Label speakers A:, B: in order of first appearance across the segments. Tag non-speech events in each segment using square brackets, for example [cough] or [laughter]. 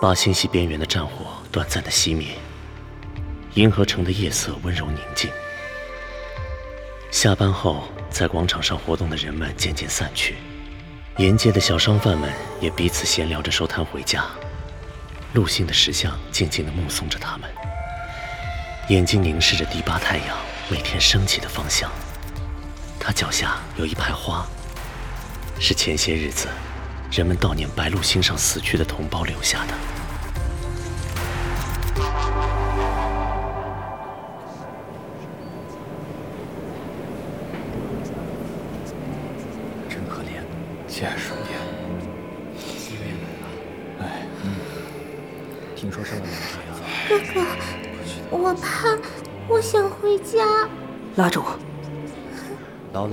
A: 八星系边缘的战火短暂的熄灭，银河城的夜色温柔宁静。下班后，在广场上活动的人们渐渐散去，沿街的小商贩们也彼此闲聊着收摊回家。陆星的石像静静地目送着他们，眼睛凝视着第八太阳每天升起的方向。他脚下有一排花，是前些日子人们悼念白鹿星上死去的同胞留下的。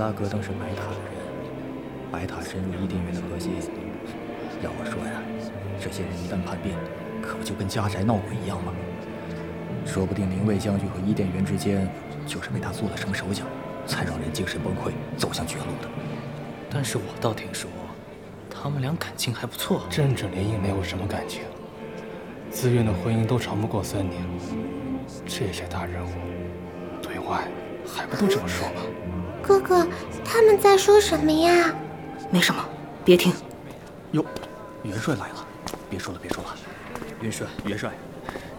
B: 拉
C: 格登是白塔的人，白塔深入伊甸园的核心。要我说呀，这些人一旦叛变，可不就跟家宅闹鬼一样吗？说不定灵卫将军和伊甸园之间，就是被他做了什么手脚，才让人精神崩溃，走向绝路的。
D: 但是我倒听说，他们俩感情还不错。
E: 朕这联姻没有什么感情，自愿的婚姻都长不过三年。这些大人物，对外还不都这么说吗？
F: 哥哥，他们在说什么呀？
B: 没什么，别听。
C: 哟，元帅来了，别说了，别说了。元帅，元帅，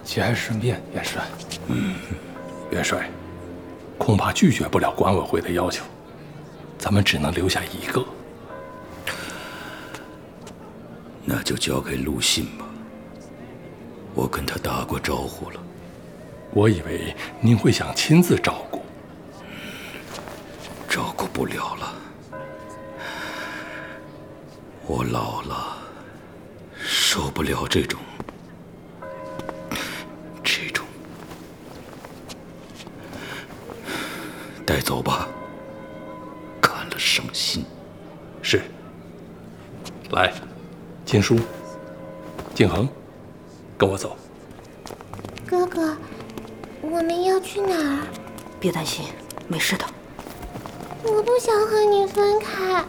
E: 节哀顺变，元帅。
G: 嗯，元帅，恐怕拒绝不了管委会的要求，咱们只能留下一个。
H: 那就交给陆信吧。我跟他打过招呼了。
G: 我以为您会想亲自照顾。
H: 不了了，我老了，受不了这种，这种，带走吧，看了伤心。
G: 是。来，金叔，景恒，跟我走。
F: 哥哥，我们要去哪儿？
B: 别担心，没事的。
F: 我不想和你分开，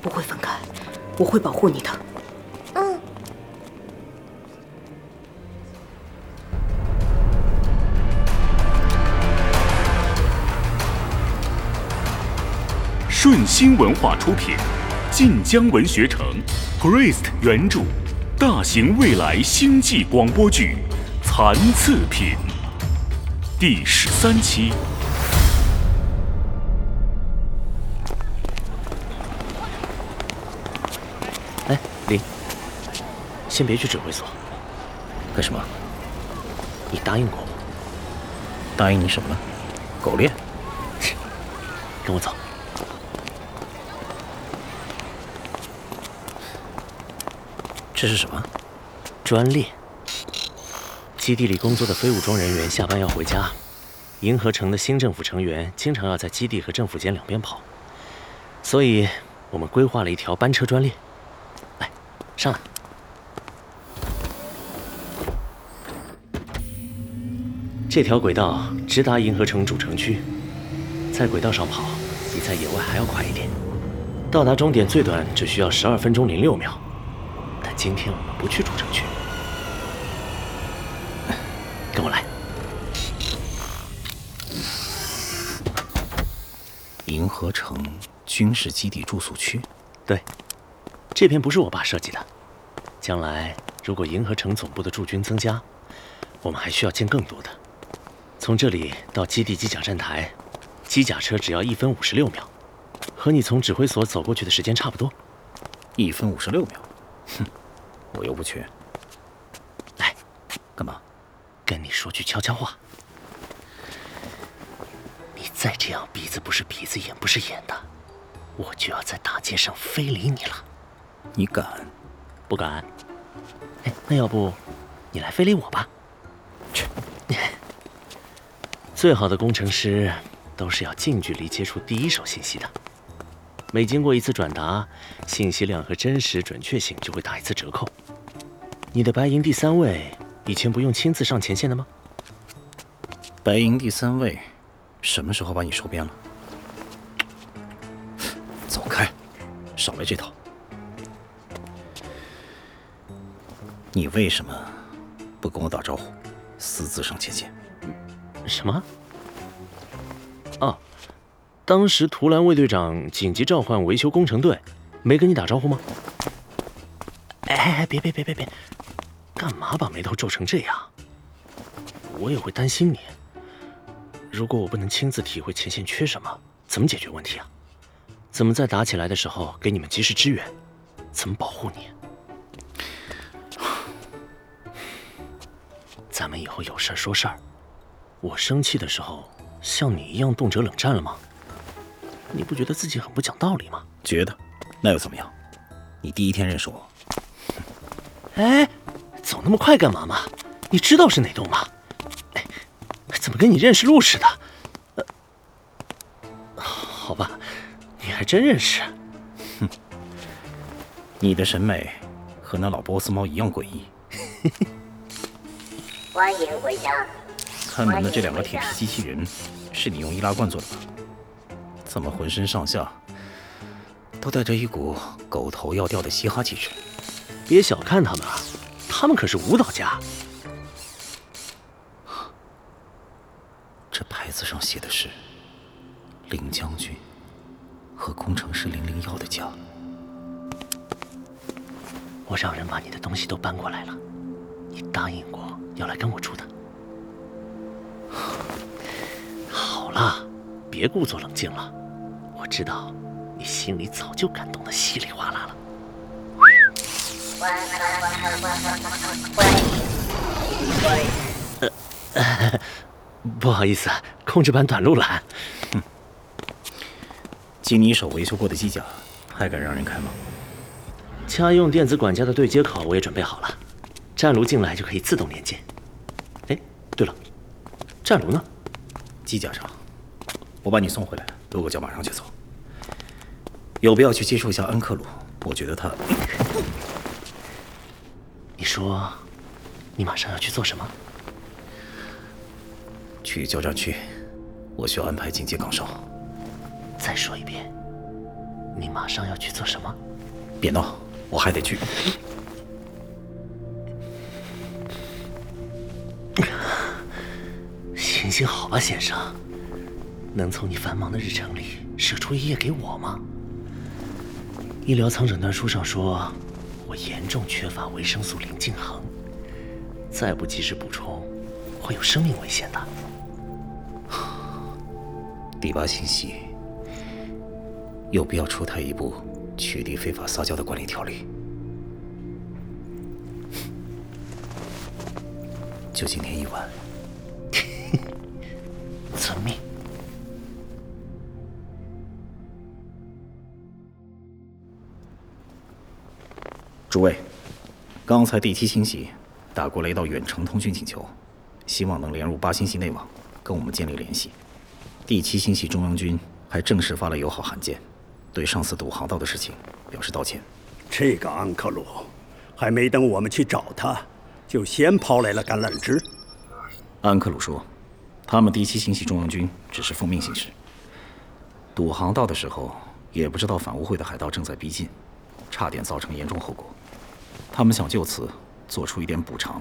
B: 不会分开，我会保护你的。
F: 嗯。
I: 顺心文化出品，晋江文学城，Priest 原著，大型未来星际广播剧《残次品》第十三期。
A: 哎，林，先别去指挥所。
D: 干什么？
A: 你答应过我。
D: 答应你什么了？狗链。
A: 跟我走。
D: 这是什么？
A: 专列。基地里工作的非武装人员下班要回家，银河城的新政府成员经常要在基地和政府间两边跑，所以我们规划了一条班车专列。来，上来。这条轨道直达银河城主城区，在轨道上跑比在野外还要快一点，到达终点最短只需要十二分钟零六秒。但今天我们不去主城区，跟我来。
D: 银河城军事基地住宿区，
A: 对，这片不是我爸设计的。将来如果银河城总部的驻军增加，我们还需要建更多的。从这里到基地机甲站台，机甲车只要一分五十六秒，和你从指挥所走过去的时间差不多。
D: 一分五十六秒，哼，我又不去。
A: 来，
D: 干嘛？
A: 跟你说句悄悄话。你再这样，鼻子不是鼻子，眼不是眼的，我就要在大街上非礼你了。
D: 你敢？
A: 不敢。哎，那要不你来非礼我吧？
D: 去。
A: 最好的工程师都是要近距离接触第一手信息的，每经过一次转达，信息量和真实准确性就会打一次折扣。你的白银第三位以前不用亲自上前线的吗？
D: 白银第三位什么时候把你收编了？走开，少来这套。你为什么不跟我打招呼，私自上前线。
A: 什么？哦，当时图兰卫队长紧急召唤维修工程队，没跟你打招呼吗？哎哎，别别别别别，干嘛把眉头皱成这样？我也会担心你。如果我不能亲自体会前线缺什么，怎么解决问题啊？怎么在打起来的时候给你们及时支援？怎么保护你？们以后有事说事儿。我生气的时候像你一样动辄冷战了吗？你不觉得自己很不讲道理吗？
D: 觉得，那又怎么样？你第一天认识我。[laughs]
A: 哎，走那么快干嘛嘛？你知道是哪栋吗？哎，怎么跟你认识路似的？呃，好吧，你还真认识。
D: 哼，你的审美和那老波斯猫一样诡异。[laughs]
J: 欢迎回家。
D: 看门的这两个铁皮机器人，是你用易拉罐做的吧？怎么浑身上下都带着一股狗头要掉的嘻哈气质？
A: 别小看他们啊，他们可是舞蹈家。
D: 这牌子上写的是林将军和工程师零零幺的家。
A: 我让人把你的东西都搬过来了，你答应过要来跟我住的。好了，别故作冷静了。我知道，你心里早就感动的稀里哗啦了。呃，不好意思，控制板短路了。
D: 哼，经你手维修过的机甲，还敢让人开吗？
A: 家用电子管家的对接口我也准备好了，战炉进来就可以自动连接。哎，对了，战炉呢？
D: 机甲上，我把你送回来，露个脚马上就走。有必要去接触一下安克鲁？我觉得他……
A: 你说，你马上要去做什么？
D: 去交战区，我需要安排警戒岗哨。
A: 再说一遍，你马上要去做什么？
D: 别闹，我还得去。
A: 行行好吧，先生，能从你繁忙的日程里舍出一页给我吗？医疗舱诊断书上说，我严重缺乏维生素林敬恒，再不及时补充，会有生命危险的。
D: 第八星系有必要出台一部取缔非法撒娇的管理条例？就今天一晚。诸位，刚才第七星系打过了一道远程通讯请求，希望能连入八星系内网，跟我们建立联系。第七星系中央军还正式发了友好函件，对上次堵航道的事情表示道歉。
K: 这个安克鲁，还没等我们去找他，就先抛来了橄榄枝。
D: 安克鲁说。他们第七星系中央军只是奉命行事，堵航道的时候也不知道反污会的海盗正在逼近，差点造成严重后果。他们想就此做出一点补偿。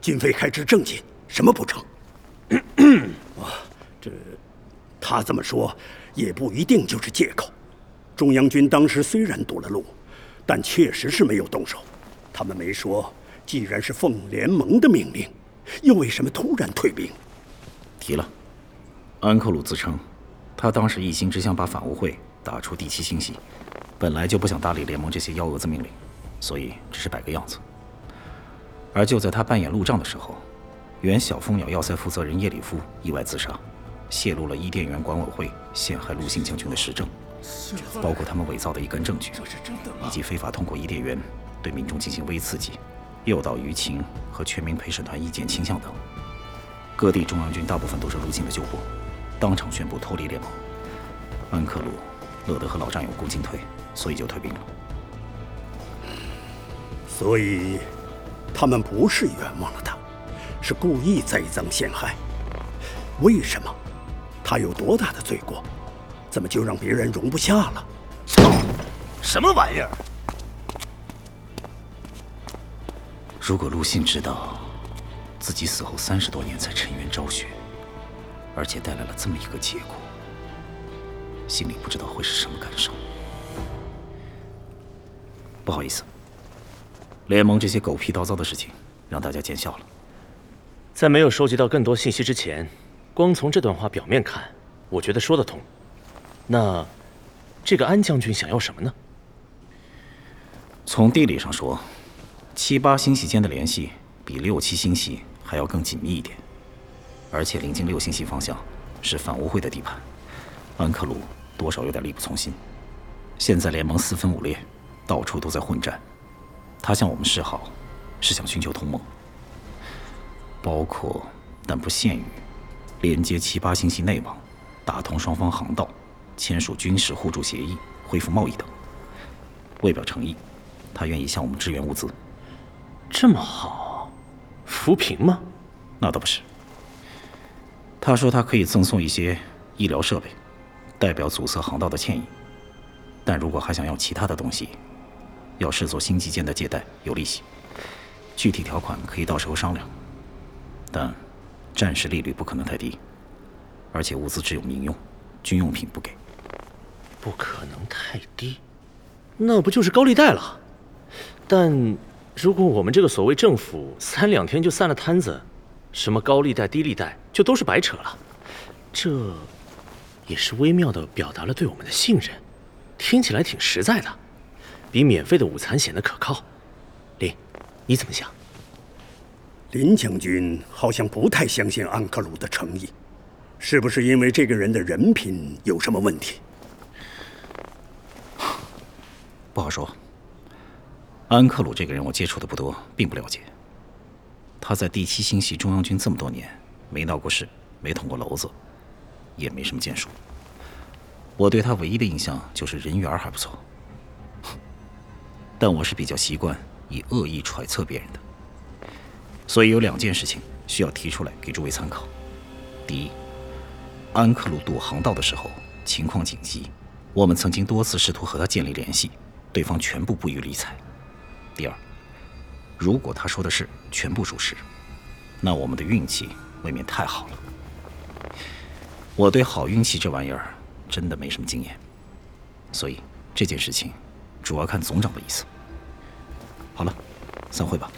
K: 军费开支正经，什么补偿？[coughs] 啊，这他这么说也不一定就是借口。中央军当时虽然堵了路，但确实是没有动手。他们没说，既然是奉联盟的命令，又为什么突然退兵？
D: 提了，安克鲁自称，他当时一心只想把反污会打出第七星系，本来就不想搭理联盟这些幺蛾子命令，所以只是摆个样子。而就在他扮演路障的时候，原小蜂鸟要塞负责人叶里夫意外自杀，泄露了伊甸园管委会陷害陆星将军的实证，包括他们伪造的一根证据，以及非法通过伊甸园对民众进行微刺激、诱导舆情和全民陪审团意见倾向等。各地中央军大部分都是陆星的旧部，当场宣布脱离联盟。安克鲁乐德和老战友共进退，所以就退兵了。
K: 所以，他们不是冤枉了他，是故意栽赃陷害。为什么？他有多大的罪过？怎么就让别人容不下了？
H: 操！[coughs] 什么玩意儿？
D: 如果陆信知道自己死后三十多年才沉冤昭雪，而且带来了这么一个结果，心里不知道会是什么感受。不好意思，联盟这些狗屁叨糟的事情让大家见笑了。
A: 在没有收集到更多信息之前，光从这段话表面看，我觉得说得通。那这个安将军想要什么呢？
D: 从地理上说，七八星系间的联系比六七星系还要更紧密一点，而且临近六星系方向是反乌会的地盘，安克鲁多少有点力不从心。现在联盟四分五裂，到处都在混战，他向我们示好，是想寻求同盟，包括但不限于连接七八星系内网，打通双方航道，签署军事互助协议，恢复贸易等。为表诚意。他愿意向我们支援物资，
A: 这么好，扶贫吗？
D: 那倒不是。他说他可以赠送一些医疗设备，代表阻塞航道的歉意。但如果还想要其他的东西，要视作星际间的借贷，有利息。具体条款可以到时候商量，但暂时利率不可能太低，而且物资只有民用，军用品不给。
A: 不可能太低，那不就是高利贷了？但如果我们这个所谓政府三两天就散了摊子，什么高利贷、低利贷就都是白扯了。这也是微妙的表达了对我们的信任，听起来挺实在的，比免费的午餐显得可靠。林，你怎么想？
K: 林将军好像不太相信安克鲁的诚意，是不是因为这个人的人品有什么问题？[sighs]
D: 不好说。安克鲁这个人，我接触的不多，并不了解。他在第七星系中央军这么多年，没闹过事，没捅过娄子，也没什么建树。我对他唯一的印象就是人缘还不错。但我是比较习惯以恶意揣测别人的，所以有两件事情需要提出来给诸位参考。第一，安克鲁堵航道的时候情况紧急，我们曾经多次试图和他建立联系，对方全部不予理睬。第二，如果他说的事全部属实，那我们的运气未免太好了。我对好运气这玩意儿真的没什么经验，所以这件事情主要看总长的意思。好了，散会吧。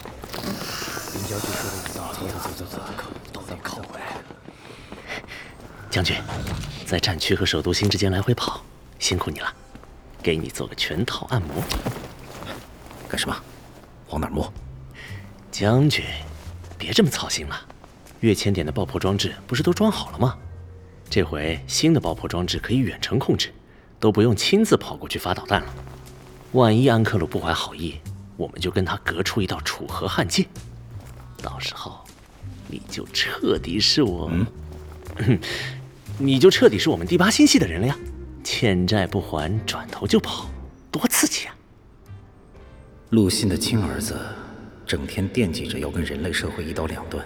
C: 林将军说的走走走走走，都得靠回来。
A: 将军，在战区和首都星之间来回跑，辛苦你了，给你做个全套按摩。
D: 干什么？往哪摸？
A: 将军，别这么操心了。跃迁点的爆破装置不是都装好了吗？这回新的爆破装置可以远程控制，都不用亲自跑过去发导弹了。万一安克鲁不怀好意，我们就跟他隔出一道楚河汉界。到时候，你就彻底是我，嗯 [laughs] 你就彻底是我们第八星系的人了呀！欠债不还，转头就跑，多刺激啊！
D: 陆信的亲儿子，整天惦记着要跟人类社会一刀两断，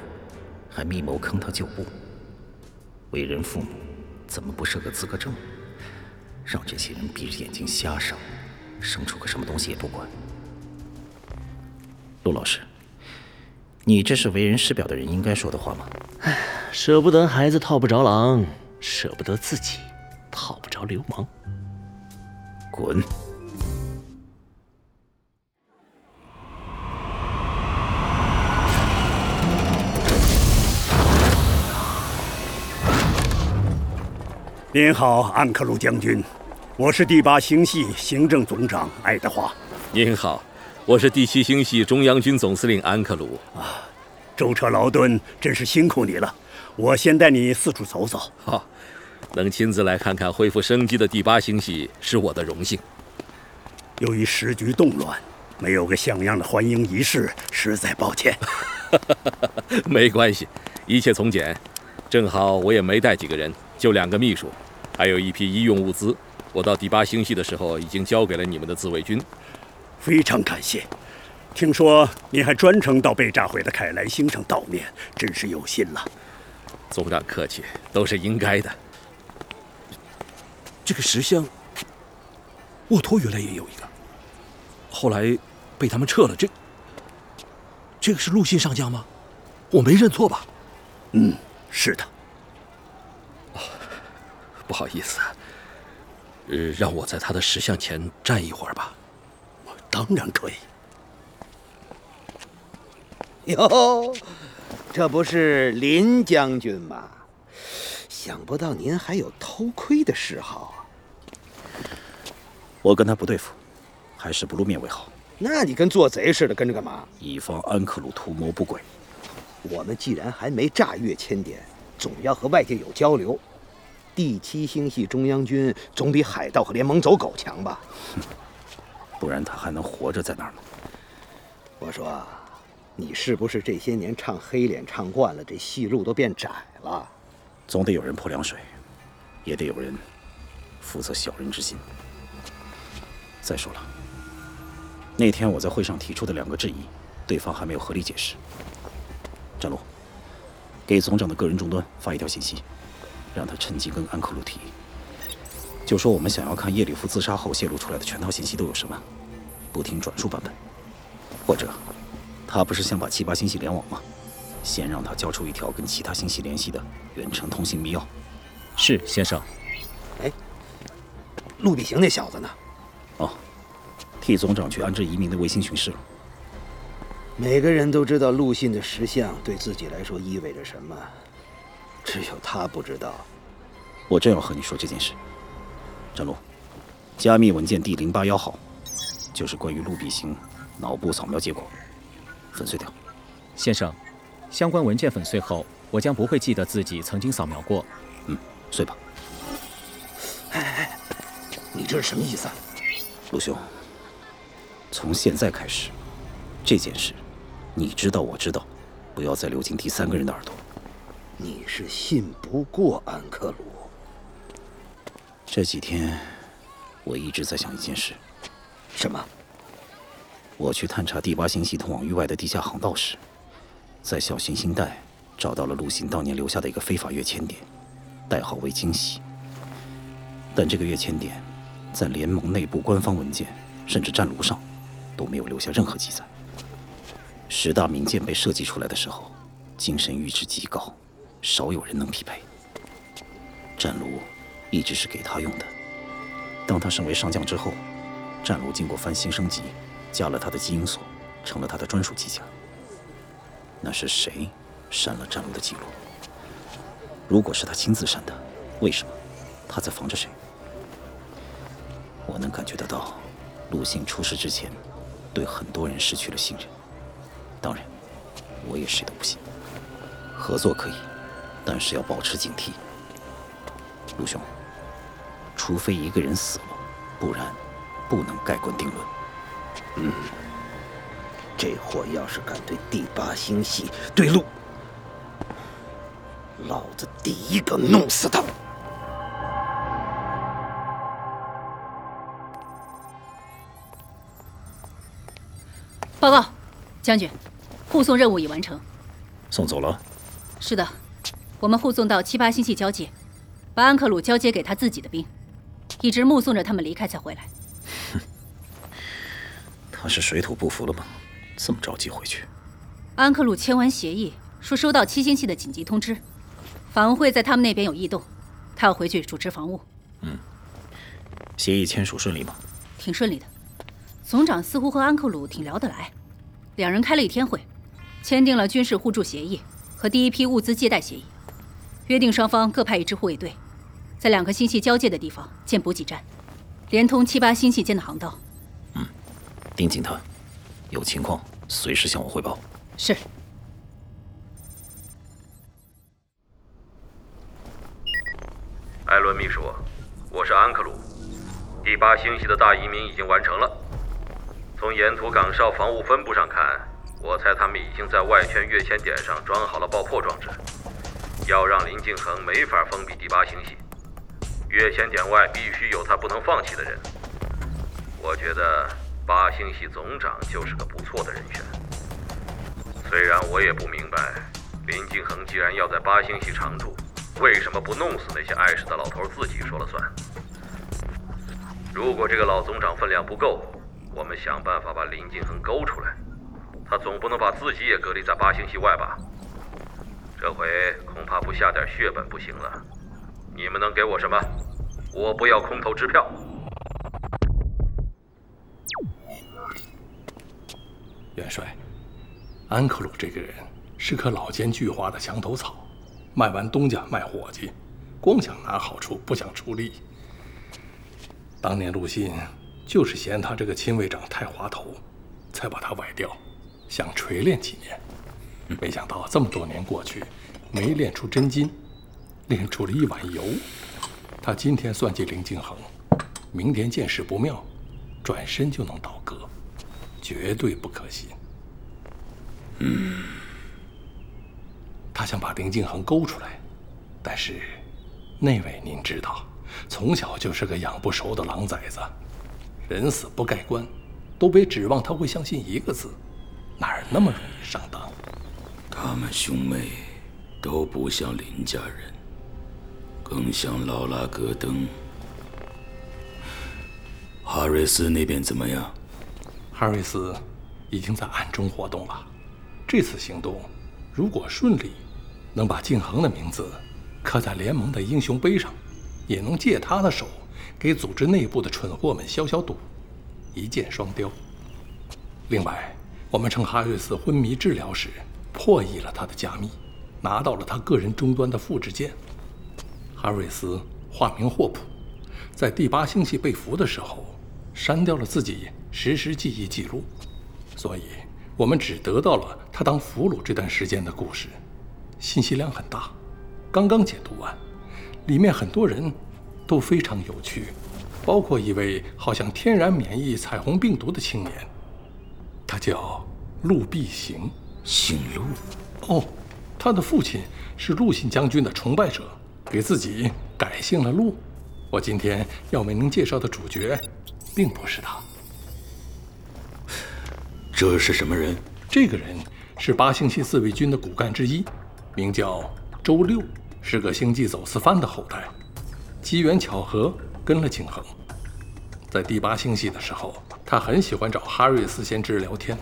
D: 还密谋坑他旧部。为人父母，怎么不设个资格证，让这些人闭着眼睛瞎生，生出个什么东西也不管？陆老师，你这是为人师表的人应该说的话吗？
A: 哎，舍不得孩子套不着狼，舍不得自己套不着流氓。
D: 滚！
K: 您好，安克鲁将军，我是第八星系行政总长爱德华。
J: 您好，我是第七星系中央军总司令安克鲁。
K: 啊，舟车劳顿，真是辛苦你了。我先带你四处走走。
J: 好，能亲自来看看恢复生机的第八星系是我的荣幸。
K: 由于时局动乱，没有个像样的欢迎仪式，实在抱歉。[laughs]
J: 没关系，一切从简。正好我也没带几个人。就两个秘书，还有一批医用物资。我到第八星系的时候，已经交给了你们的自卫军。
K: 非常感谢。听说您还专程到被炸毁的凯莱星上悼念，真是有心了。
J: 总长客气，都是应该的。
L: 这个石像，沃托原来也有一个，后来被他们撤了。这，这个是陆逊上将吗？我没认错吧？
K: 嗯，是的。
G: 不好意思，呃，让我在他的石像前站一会儿吧。
K: 当然可以。
M: 哟，这不是林将军吗？想不到您还有偷窥的嗜好啊！
D: 我跟他不对付，还是不露面为好。
M: 那你跟做贼似的跟着干嘛？
D: 以防安克鲁图谋不轨。
M: 我们既然还没炸越千点，总要和外界有交流。第七星系中央军总比海盗和联盟走狗强吧？
D: 不然他还能活着在那儿吗？
M: 我说，你是不是这些年唱黑脸唱惯了，这戏路都变窄了？
D: 总得有人泼凉水，也得有人负责小人之心。再说了，那天我在会上提出的两个质疑，对方还没有合理解释。展露，给总长的个人终端发一条信息，让他趁机跟安克鲁提，就说我们想要看叶里夫自杀后泄露出来的全套信息都有什么，不听转述版本。或者，他不是想把七八星系联网吗？先让他交出一条跟其他星系联系的远程通信密钥。
N: 是，先生。
M: 哎，陆必行那小子呢？
D: 哦，替总长去安置移民的卫星巡视了。
M: 每个人都知道陆信的石像对自己来说意味着什么，只有他不知道。
D: 我正要和你说这件事，张璐，加密文件 D 零八幺号，就是关于陆必行脑部扫描结果，粉碎掉。
N: 先生，相关文件粉碎后，我将不会记得自己曾经扫描过。
D: 嗯，碎吧。
M: 哎哎，你这是什么意思啊？
D: 陆兄，从现在开始，这件事。你知道，我知道，不要再流进第三个人的耳朵。
M: 你是信不过安克鲁。
D: 这几天，我一直在想一件事。
M: 什么？
D: 我去探查第八星系通往域外的地下航道时，在小行星带找到了陆行当年留下的一个非法跃迁点，代号为“惊喜”。但这个跃迁点，在联盟内部官方文件甚至战炉上，都没有留下任何记载。十大名剑被设计出来的时候，精神阈值极高，少有人能匹配。战炉一直是给他用的。当他升为上将之后，战炉经过翻新升级，加了他的基因锁，成了他的专属机甲。那是谁删了战炉的记录？如果是他亲自删的，为什么？他在防着谁？我能感觉得到，陆信出事之前，对很多人失去了信任。当然，我也谁都不信。合作可以，但是要保持警惕。陆兄，除非一个人死了，不然不能盖棺定论。
M: 嗯，这货要是敢对第八星系对路，老子第一个弄死他！
O: 报告，将军。护送任务已完成，
D: 送走了。
O: 是的，我们护送到七八星系交界，把安克鲁交接给他自己的兵，一直目送着他们离开才回来。
D: 哼，他是水土不服了吗？这么着急回去？
O: 安克鲁签完协议，说收到七星系的紧急通知，反乌会在他们那边有异动，他要回去主持防务。
D: 嗯，协议签署顺利吗？
O: 挺顺利的，总长似乎和安克鲁挺聊得来，两人开了一天会。签订了军事互助协议和第一批物资借贷协议，约定双方各派一支护卫队，在两个星系交界的地方建补给站，连通七八星系间的航道。
D: 嗯，盯紧他，有情况随时向我汇报。
O: 是。
J: 艾伦秘书，我是安克鲁，第八星系的大移民已经完成了，从沿途岗哨防务分布上看。我猜他们已经在外圈跃迁点上装好了爆破装置，要让林敬恒没法封闭第八星系。月仙点外必须有他不能放弃的人。我觉得八星系总长就是个不错的人选。虽然我也不明白，林敬恒既然要在八星系常驻，为什么不弄死那些碍事的老头自己说了算？如果这个老总长分量不够，我们想办法把林敬恒勾出来。他总不能把自己也隔离在八星系外吧？这回恐怕不下点血本不行了。你们能给我什么？我不要空头支票。
G: 元帅，安克鲁这个人是棵老奸巨猾的墙头草，卖完东家卖伙计，光想拿好处，不想出力。当年陆信就是嫌他这个亲卫长太滑头，才把他崴掉，想锤炼几年。没想到这么多年过去，没练出真金，炼出了一碗油。他今天算计林敬恒，明天见势不妙，转身就能倒戈，绝对不可信。
H: 嗯，
G: 他想把林敬恒勾出来，但是那位您知道，从小就是个养不熟的狼崽子，人死不盖棺，都别指望他会相信一个字，哪儿那么容易上当？
H: 他们兄妹都不像林家人，更像劳拉戈登。哈瑞斯那边怎么样？
G: 哈瑞斯已经在暗中活动了。这次行动如果顺利，能把敬恒的名字刻在联盟的英雄碑上，也能借他的手给组织内部的蠢货们消消毒，一箭双雕。另外，我们趁哈瑞斯昏迷治疗时。破译了他的加密，拿到了他个人终端的复制件。哈瑞斯化名霍普，在第八星系被俘的时候，删掉了自己实时记忆记录，所以我们只得到了他当俘虏这段时间的故事，信息量很大。刚刚解读完，里面很多人都非常有趣，包括一位好像天然免疫彩虹病毒的青年，他叫陆必行。
H: 姓陆，
G: 哦，他的父亲是陆信将军的崇拜者，给自己改姓了陆。我今天要为您介绍的主角，并不是他。
H: 这是什么人？
G: 这个人是八星系自卫军的骨干之一，名叫周六，是个星际走私犯的后代。机缘巧合跟了景恒，在第八星系的时候，他很喜欢找哈瑞斯先知聊天。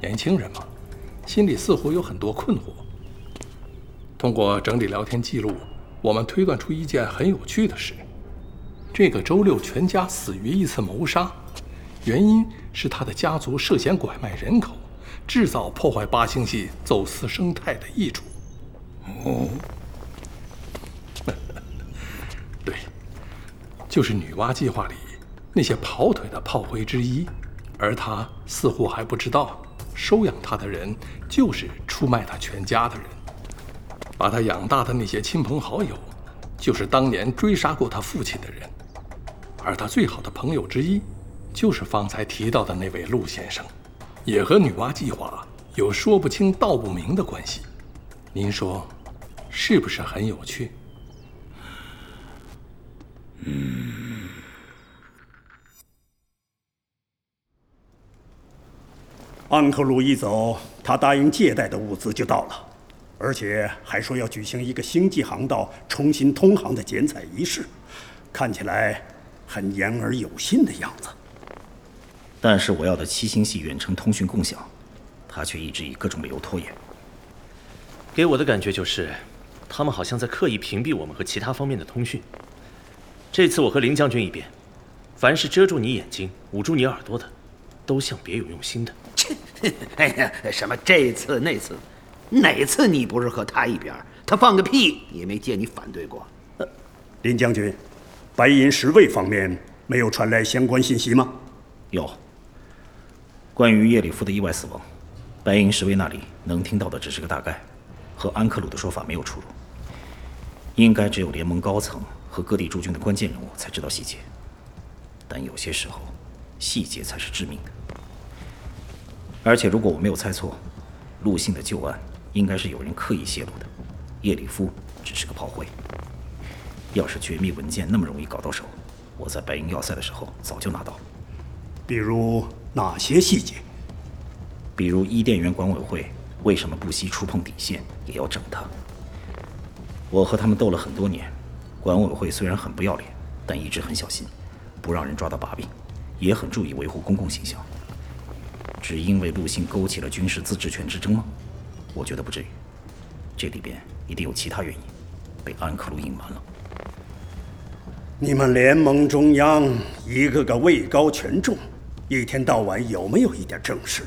G: 年轻人嘛。心里似乎有很多困惑。通过整理聊天记录，我们推断出一件很有趣的事：这个周六全家死于一次谋杀，原因是他的家族涉嫌拐卖人口，制造破坏八星系走私生态的异主。
H: 哦，[laughs]
G: 对，就是女娲计划里那些跑腿的炮灰之一，而他似乎还不知道。收养他的人就是出卖他全家的人，把他养大的那些亲朋好友，就是当年追杀过他父亲的人，而他最好的朋友之一，就是方才提到的那位陆先生，也和女娲计划有说不清道不明的关系。您说，是不是很有趣？
H: 嗯。
K: 安克鲁一走，他答应借贷的物资就到了，而且还说要举行一个星际航道重新通航的剪彩仪式，看起来很言而有信的样子。
D: 但是我要的七星系远程通讯共享，他却一直以各种理由拖延。
A: 给我的感觉就是，他们好像在刻意屏蔽我们和其他方面的通讯。这次我和林将军一边，凡是遮住你眼睛、捂住你耳朵的，都像别有用心的。
M: 切！哎呀，什么这次那次，哪次你不是和他一边？他放个屁也没见你反对过。
K: 林将军，白银十卫方面没有传来相关信息吗？
D: 有。关于叶里夫的意外死亡，白银十卫那里能听到的只是个大概，和安克鲁的说法没有出入。应该只有联盟高层和各地驻军的关键人物才知道细节。但有些时候，细节才是致命的。而且，如果我没有猜错，陆信的旧案应该是有人刻意泄露的，叶里夫只是个炮灰。要是绝密文件那么容易搞到手，我在白银要塞的时候早就拿到。
K: 比如哪些细节？
D: 比如伊甸园管委会为什么不惜触碰底线也要整他？我和他们斗了很多年，管委会虽然很不要脸，但一直很小心，不让人抓到把柄，也很注意维护公共形象。只因为陆星勾起了军事自治权之争吗？我觉得不至于。这里边一定有其他原因，被安克鲁隐瞒了。
K: 你们联盟中央一个个位高权重，一天到晚有没有一点正事？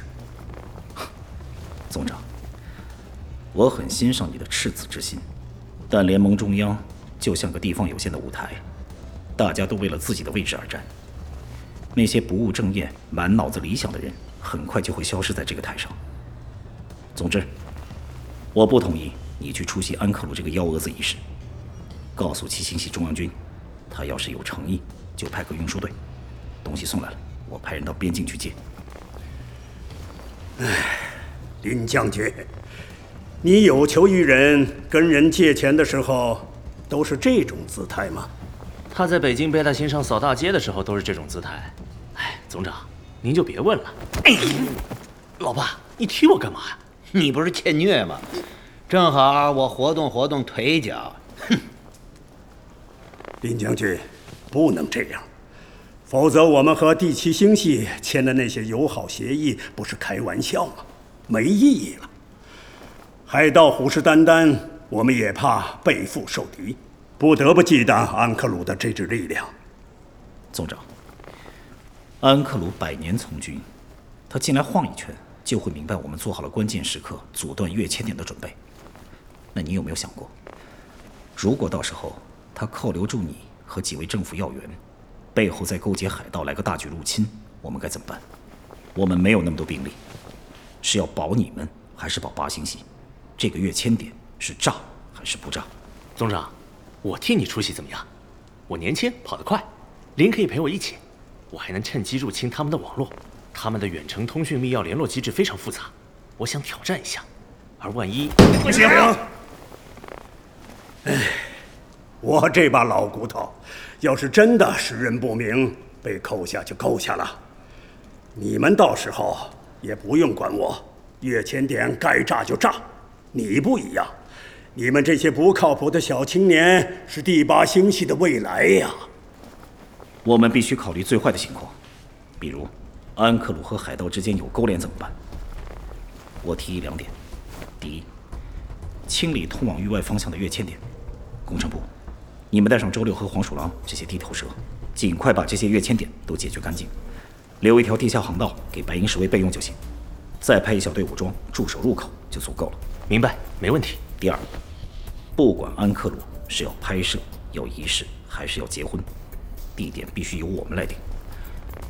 D: 总长，我很欣赏你的赤子之心，但联盟中央就像个地方有限的舞台，大家都为了自己的位置而战。那些不务正业、满脑子理想的人，很快就会消失在这个台上。总之，我不同意你去出席安克鲁这个幺蛾子仪式。告诉七星系中央军。他要是有诚意，就派个运输队，东西送来了，我派人到边境去接。
K: 唉，林将军，你有求于人，跟人借钱的时候，都是这种姿态吗？
A: 他在北京贝大星上扫大街的时候都是这种姿态。哎，总长，您就别问了。哎，老爸，你踢我干嘛呀？[laughs]
M: 你不是欠虐吗？正好我活动活动腿脚。哼。[laughs]
K: 林将军，不能这样，否则我们和第七星系签的那些友好协议不是开玩笑吗？没意义了。海盗虎视眈眈，我们也怕背腹受敌，不得不忌惮安克鲁的这支力量。
D: 总长，安克鲁百年从军，他进来晃一圈，就会明白我们做好了关键时刻阻断跃迁点的准备。那你有没有想过，如果到时候……他扣留住你和几位政府要员，背后再勾结海盗来个大举入侵，我们该怎么办？我们没有那么多兵力，是要保你们还是保八星系？这个跃迁点是炸还是不炸？
A: 总长，我替你出席怎么样？我年轻，跑得快，您可以陪我一起，我还能趁机入侵他们的网络。他们的远程通讯密钥联络机制非常复杂，我想挑战一下。而万一
K: 不行，哎。我这把老骨头，要是真的识人不明，被扣下就扣下了。你们到时候也不用管我，跃迁点该炸就炸。你不一样，你们这些不靠谱的小青年是第八星系的未来呀。
D: 我们必须考虑最坏的情况，比如安克鲁和海盗之间有勾连怎么办？我提议两点：第一，清理通往域外方向的跃迁点，工程部。你们带上周六和黄鼠狼这些地头蛇，尽快把这些跃迁点都解决干净，留一条地下航道给白银守卫备用就行。再派一小队武装驻守入口就足够了。
A: 明白，没问题。
D: 第二，不管安克鲁是要拍摄、要仪式，还是要结婚，地点必须由我们来定。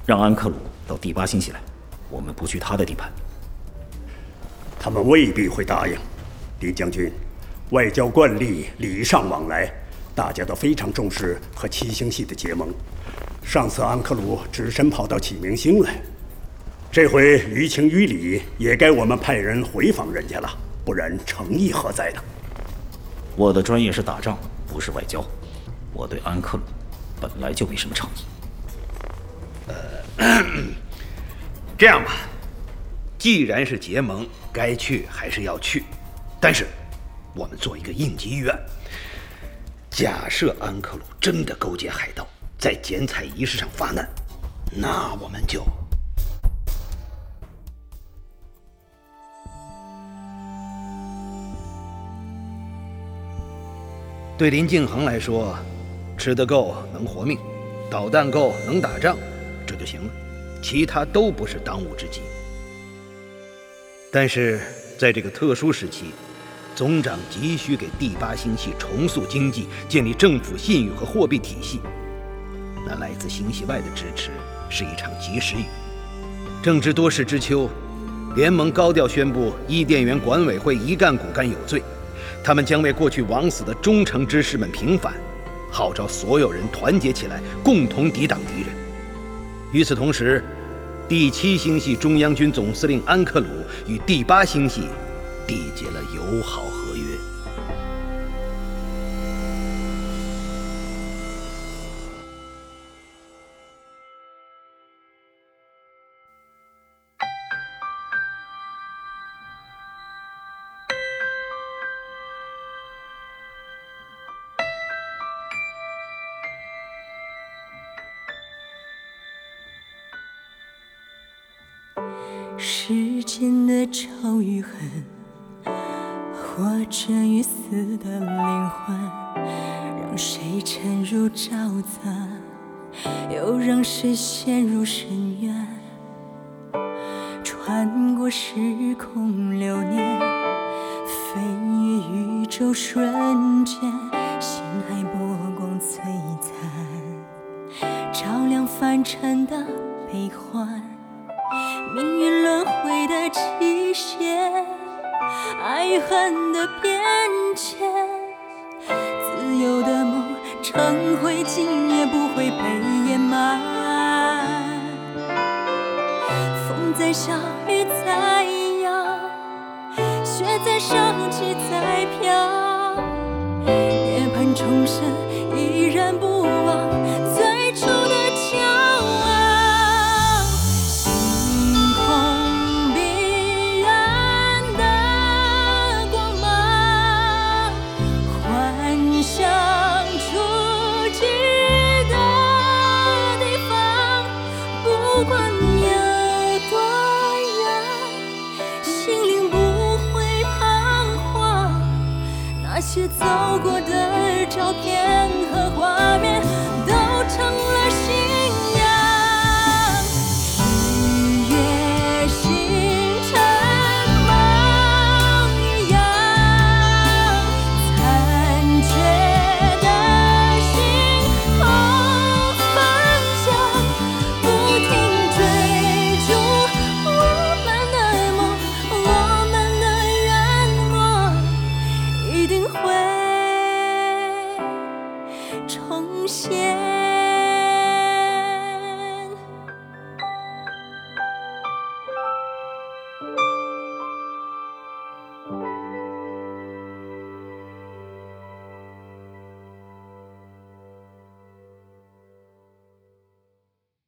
D: 让安克鲁到第八星系来，我们不去他的地盘。
K: 他们未必会答应。林将军，外交惯例，礼尚往来。大家都非常重视和七星系的结盟。上次安克鲁只身跑到启明星来，这回于情于理也该我们派人回访人家了，不然诚意何在呢？
D: 我的专业是打仗，不是外交。我对安克鲁本来就没什么诚意。[clears throat]
M: 这样吧，既然是结盟，该去还是要去。但是，我们做一个应急预案。假设安克鲁真的勾结海盗，在剪彩仪式上发难，那我们就对林敬恒来说，吃得够能活命，导弹够能打仗，这就行了，其他都不是当务之急。但是在这个特殊时期。总长急需给第八星系重塑经济、建立政府信誉和货币体系。那来自星系外的支持是一场及时雨。正值多事之秋，联盟高调宣布伊甸园管委会一干骨干有罪，他们将为过去枉死的忠诚之士们平反，号召所有人团结起来，共同抵挡敌人。与此同时，第七星系中央军总司令安克鲁与第八星系。缔结了友好
P: 又让谁陷入深渊。穿过时空流年，飞越宇宙瞬间，星海波光璀璨，照亮凡尘的悲欢，命运轮回的极限。爱与恨的变迁，自由的成灰烬也不会被掩埋。风在笑，雨在摇，雪在升，旗在飘。涅槃重生，依然不忘最不管